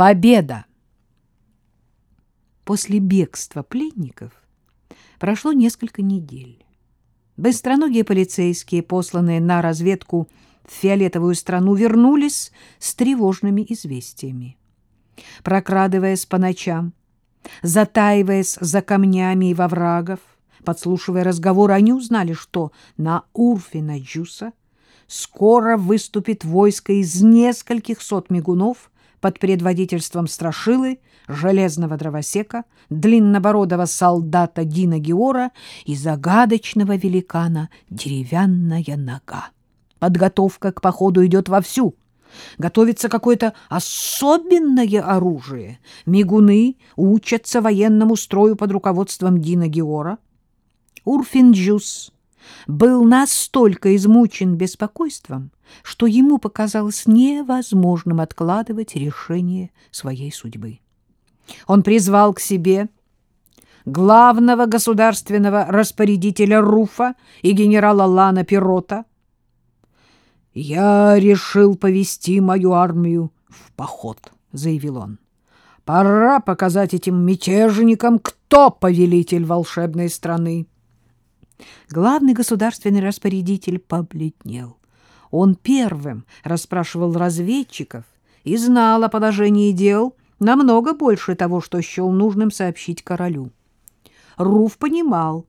Победа! После бегства пленников прошло несколько недель. Быстроногие полицейские, посланные на разведку в фиолетовую страну, вернулись с тревожными известиями. Прокрадываясь по ночам, затаиваясь за камнями и во врагов, подслушивая разговоры, они узнали, что на Урфина Джуса скоро выступит войско из нескольких сот мигунов под предводительством Страшилы, железного дровосека, длиннобородого солдата Дина Геора и загадочного великана «Деревянная нога». Подготовка к походу идет вовсю. Готовится какое-то особенное оружие. Мигуны учатся военному строю под руководством Дина Геора. Урфинджус был настолько измучен беспокойством, что ему показалось невозможным откладывать решение своей судьбы. Он призвал к себе главного государственного распорядителя Руфа и генерала Лана Пирота. «Я решил повести мою армию в поход», — заявил он. «Пора показать этим мятежникам, кто повелитель волшебной страны». Главный государственный распорядитель побледнел. Он первым расспрашивал разведчиков и знал о положении дел намного больше того, что счел нужным сообщить королю. Руф понимал,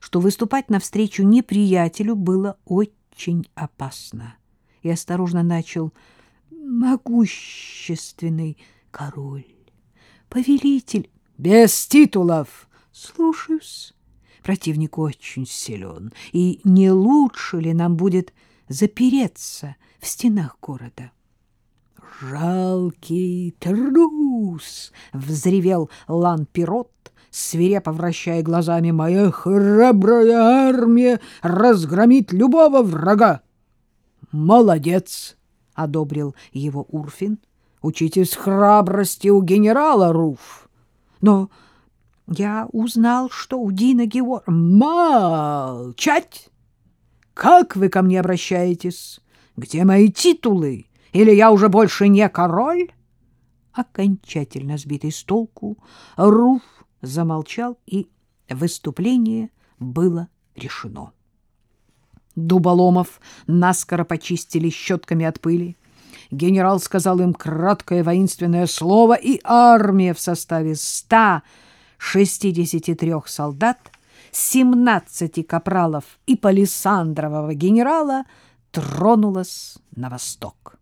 что выступать навстречу неприятелю было очень опасно, и осторожно начал «Могущественный король, повелитель, без титулов, слушаюсь». Противник очень силен, и не лучше ли нам будет запереться в стенах города? «Жалкий трус!» — взревел Лан-Пирот, свирепо вращая глазами. «Моя храбрая армия разгромит любого врага!» «Молодец!» — одобрил его Урфин. «Учитесь храбрости у генерала Руф!» «Но я узнал, что у Дина Геор... Молчать! Как вы ко мне обращаетесь? Где мои титулы? Или я уже больше не король? Окончательно сбитый с толку, Руф замолчал, и выступление было решено. Дуболомов наскоро почистили щетками от пыли. Генерал сказал им краткое воинственное слово, и армия в составе ста 63 солдат, 17 капралов и палисандрового генерала тронулась на восток.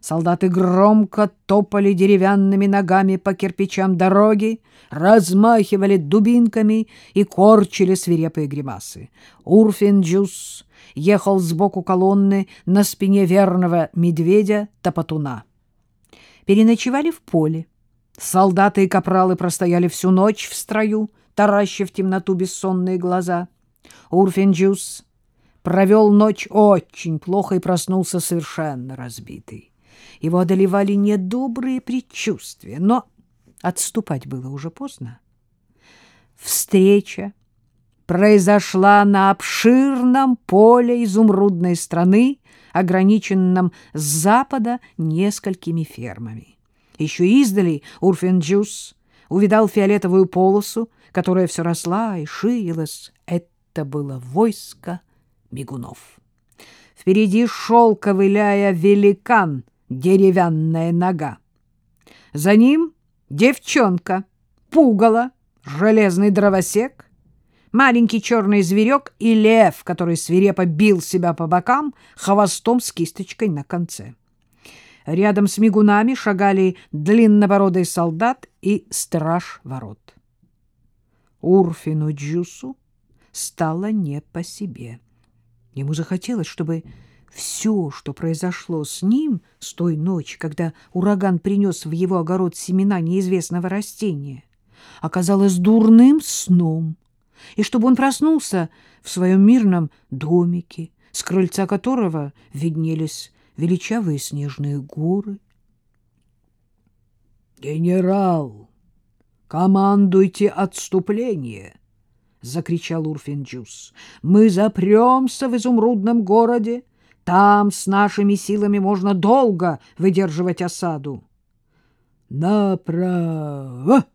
Солдаты громко топали деревянными ногами по кирпичам дороги, размахивали дубинками и корчили свирепые гримасы. Урфинджус ехал сбоку колонны на спине верного медведя-топотуна. Переночевали в поле. Солдаты и капралы простояли всю ночь в строю, таращив в темноту бессонные глаза. Урфинджус провел ночь очень плохо и проснулся совершенно разбитый. Его одолевали недобрые предчувствия, но отступать было уже поздно. Встреча произошла на обширном поле изумрудной страны, ограниченном с запада несколькими фермами. Еще издали Урфинджус увидал фиолетовую полосу, которая все росла и ширилась. Это было войско бегунов. Впереди шел, ковыляя, великан, деревянная нога. За ним девчонка, пугало, железный дровосек, маленький черный зверек и лев, который свирепо бил себя по бокам хвостом с кисточкой на конце. Рядом с мигунами шагали длиннобородый солдат и страж ворот. Урфину Джусу стало не по себе. Ему захотелось, чтобы все, что произошло с ним с той ночи, когда ураган принес в его огород семена неизвестного растения, оказалось дурным сном, и чтобы он проснулся в своем мирном домике, с крыльца которого виднелись величавые снежные горы. «Генерал, командуйте отступление!» — закричал Урфинджус. «Мы запремся в изумрудном городе. Там с нашими силами можно долго выдерживать осаду». направо,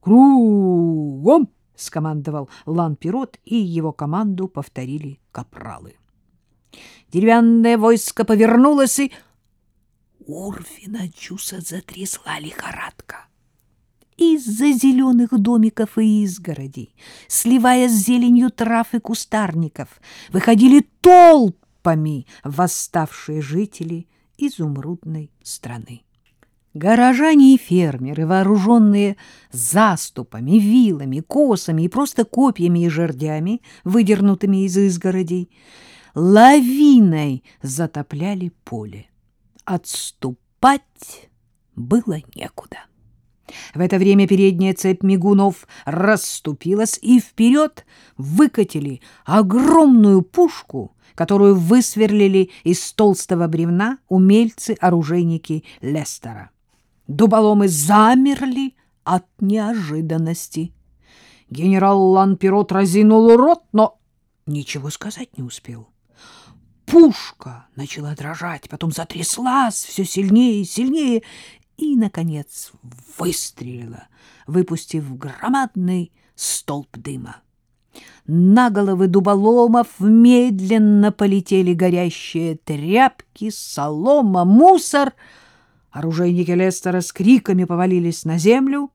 кругом, — скомандовал Лан-Пирот, и его команду повторили капралы. Деревянное войско повернулось, и Урфина Джуса затрясла лихорадка. Из-за зеленых домиков и изгородей, сливая с зеленью трав и кустарников, выходили толпами восставшие жители изумрудной страны. Горожане и фермеры, вооруженные заступами, вилами, косами и просто копьями и жердями, выдернутыми из изгородей, лавиной затопляли поле. Отступать было некуда. В это время передняя цепь мигунов расступилась, и вперед выкатили огромную пушку, которую высверлили из толстого бревна умельцы-оружейники Лестера. Дуболомы замерли от неожиданности. Генерал Ланпирот разинул рот, но ничего сказать не успел. Пушка начала дрожать, потом затряслась все сильнее и сильнее и, наконец, выстрелила, выпустив громадный столб дыма. На головы дуболомов медленно полетели горящие тряпки, солома, мусор. Оружейники Лестера с криками повалились на землю.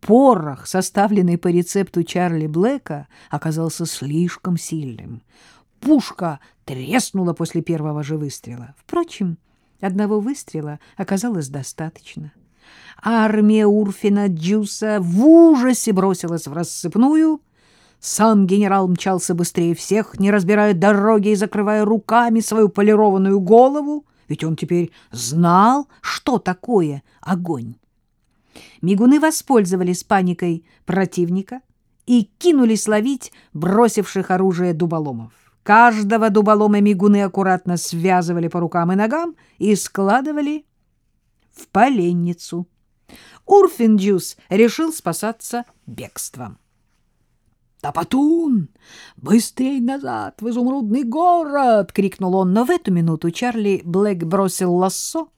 Порох, составленный по рецепту Чарли Блэка, оказался слишком сильным пушка треснула после первого же выстрела. Впрочем, одного выстрела оказалось достаточно. Армия Урфина Джуса в ужасе бросилась в рассыпную. Сам генерал мчался быстрее всех, не разбирая дороги и закрывая руками свою полированную голову, ведь он теперь знал, что такое огонь. Мигуны воспользовались паникой противника и кинулись ловить бросивших оружие дуболомов. Каждого дуболома мигуны аккуратно связывали по рукам и ногам и складывали в поленницу. Урфинджус решил спасаться бегством. «Топотун! Быстрей назад, в изумрудный город!» — крикнул он. Но в эту минуту Чарли Блэк бросил лассо,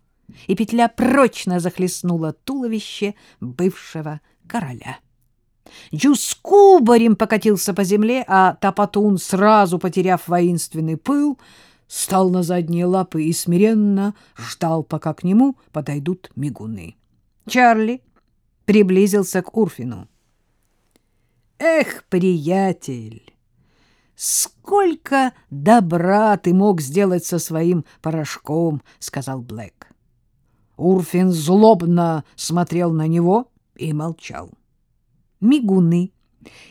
и петля прочно захлестнула туловище бывшего короля. Джус кубарем покатился по земле, а Топотун, сразу потеряв воинственный пыл, стал на задние лапы и смиренно ждал, пока к нему подойдут мигуны. Чарли приблизился к Урфину. «Эх, приятель, сколько добра ты мог сделать со своим порошком!» — сказал Блэк. Урфин злобно смотрел на него и молчал мигуны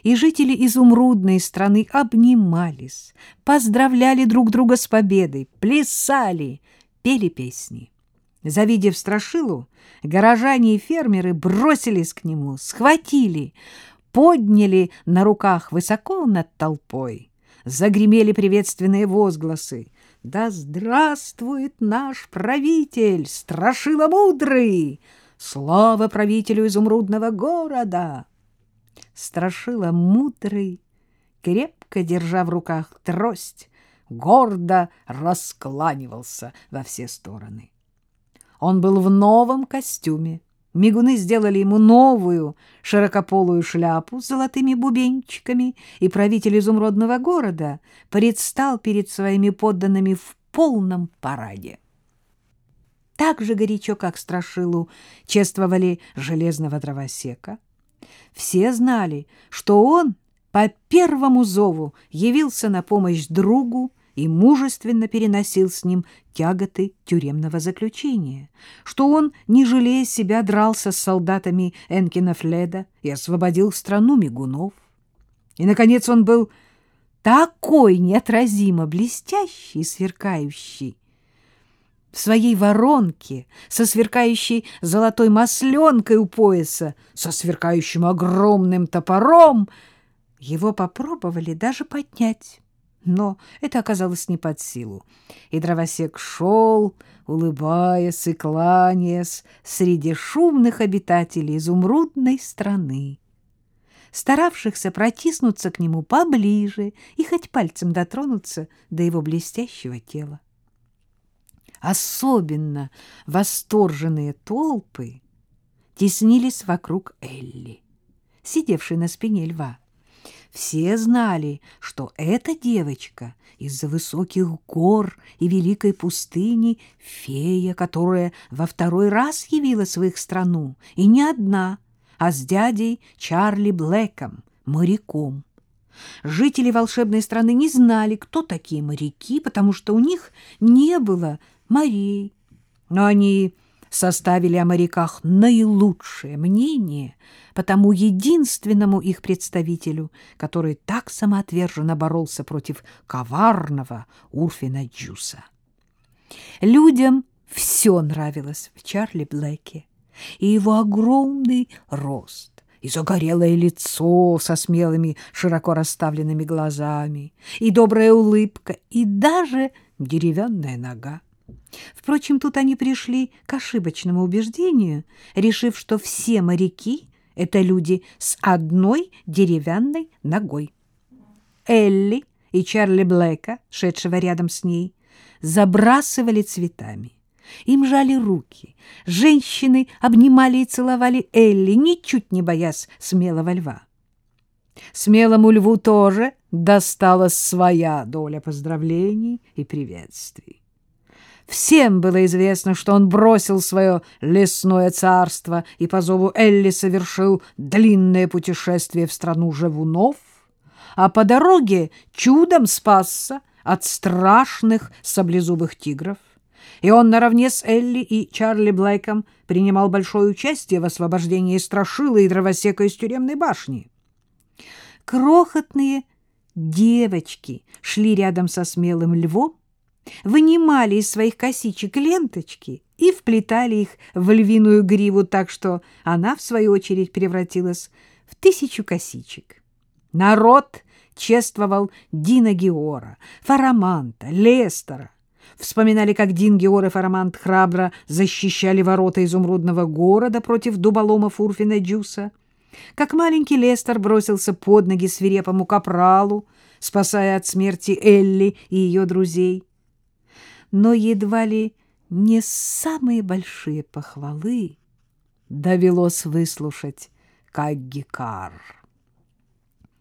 и жители изумрудной страны обнимались, поздравляли друг друга с победой, плясали, пели песни. Завидев Страшилу, горожане и фермеры бросились к нему, схватили, подняли на руках высоко над толпой. Загремели приветственные возгласы. «Да здравствует наш правитель, Страшила мудрый! Слава правителю изумрудного города!» Страшила мудрый, крепко держа в руках трость, гордо раскланивался во все стороны. Он был в новом костюме. Мигуны сделали ему новую широкополую шляпу с золотыми бубенчиками, и правитель изумрудного города предстал перед своими подданными в полном параде. Так же горячо, как страшилу, чествовали железного дровосека, все знали, что он по первому зову явился на помощь другу и мужественно переносил с ним тяготы тюремного заключения, что он, не жалея себя, дрался с солдатами Энкина Фледа и освободил страну мигунов. И, наконец, он был такой неотразимо блестящий и сверкающий, в своей воронке, со сверкающей золотой масленкой у пояса, со сверкающим огромным топором. Его попробовали даже поднять, но это оказалось не под силу. И дровосек шел, улыбаясь и кланяясь, среди шумных обитателей изумрудной страны старавшихся протиснуться к нему поближе и хоть пальцем дотронуться до его блестящего тела. Особенно восторженные толпы теснились вокруг Элли, сидевшей на спине льва. Все знали, что эта девочка из-за высоких гор и великой пустыни фея, которая во второй раз явилась в страну, и не одна, а с дядей Чарли Блэком, моряком. Жители волшебной страны не знали, кто такие моряки, потому что у них не было морей. Но они составили о моряках наилучшее мнение по тому единственному их представителю, который так самоотверженно боролся против коварного Урфина Джуса. Людям все нравилось в Чарли Блэке, и его огромный рост, и загорелое лицо со смелыми, широко расставленными глазами, и добрая улыбка, и даже деревянная нога. Впрочем, тут они пришли к ошибочному убеждению, решив, что все моряки — это люди с одной деревянной ногой. Элли и Чарли Блэка, шедшего рядом с ней, забрасывали цветами. Им жали руки. Женщины обнимали и целовали Элли, ничуть не боясь смелого льва. Смелому льву тоже досталась своя доля поздравлений и приветствий. Всем было известно, что он бросил свое лесное царство и по зову Элли совершил длинное путешествие в страну живунов, а по дороге чудом спасся от страшных саблезубых тигров. И он наравне с Элли и Чарли Блэком принимал большое участие в освобождении Страшила и Дровосека из тюремной башни. Крохотные девочки шли рядом со смелым львом, вынимали из своих косичек ленточки и вплетали их в львиную гриву так, что она, в свою очередь, превратилась в тысячу косичек. Народ чествовал Дина Геора, Фараманта, Лестера. Вспоминали, как Дин Геор и Фарамант храбро защищали ворота изумрудного города против дуболомов Урфина Джуса, как маленький Лестер бросился под ноги свирепому капралу, спасая от смерти Элли и ее друзей но едва ли не самые большие похвалы довелось выслушать Каггикар.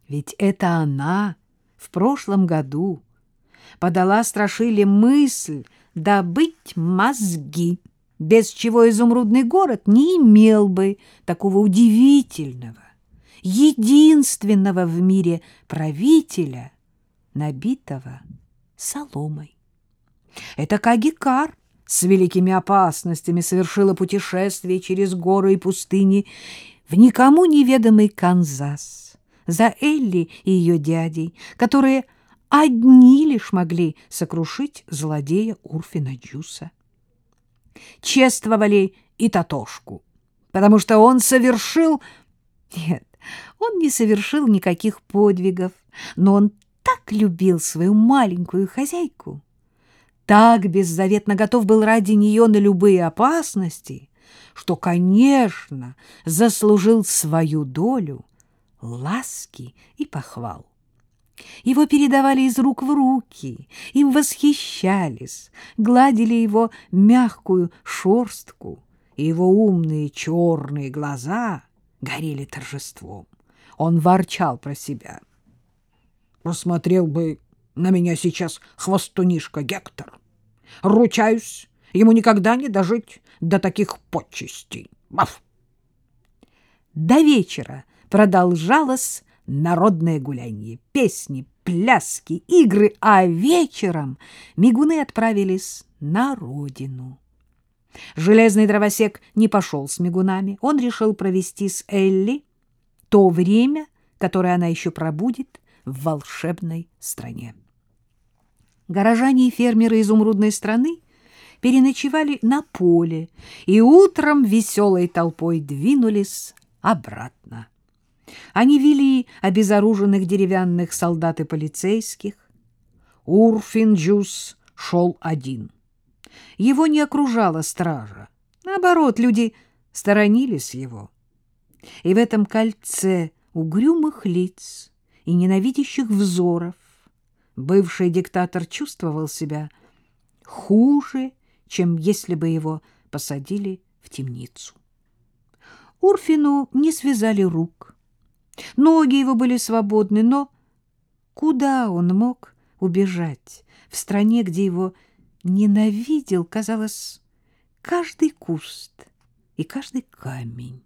Ведь это она в прошлом году подала Страшиле мысль добыть мозги, без чего изумрудный город не имел бы такого удивительного, единственного в мире правителя, набитого соломой. Это Кагикар с великими опасностями совершила путешествие через горы и пустыни в никому неведомый Канзас за Элли и ее дядей, которые одни лишь могли сокрушить злодея Урфина Джуса. Чествовали и Татошку, потому что он совершил... Нет, он не совершил никаких подвигов, но он так любил свою маленькую хозяйку, так беззаветно готов был ради нее на любые опасности, что, конечно, заслужил свою долю ласки и похвал. Его передавали из рук в руки, им восхищались, гладили его мягкую шорстку, и его умные черные глаза горели торжеством. Он ворчал про себя. Посмотрел бы на меня сейчас хвостунишка Гектор. Ручаюсь, ему никогда не дожить до таких почестей. Баф! До вечера продолжалось народное гулянье, песни, пляски, игры, а вечером мигуны отправились на родину. Железный дровосек не пошел с мигунами. Он решил провести с Элли то время, которое она еще пробудет в волшебной стране горожане и фермеры изумрудной страны переночевали на поле и утром веселой толпой двинулись обратно. Они вели обезоруженных деревянных солдат и полицейских. Урфинджус шел один. Его не окружала стража. Наоборот, люди сторонились его. И в этом кольце угрюмых лиц и ненавидящих взоров бывший диктатор чувствовал себя хуже, чем если бы его посадили в темницу. Урфину не связали рук. Ноги его были свободны, но куда он мог убежать в стране, где его ненавидел, казалось, каждый куст и каждый камень?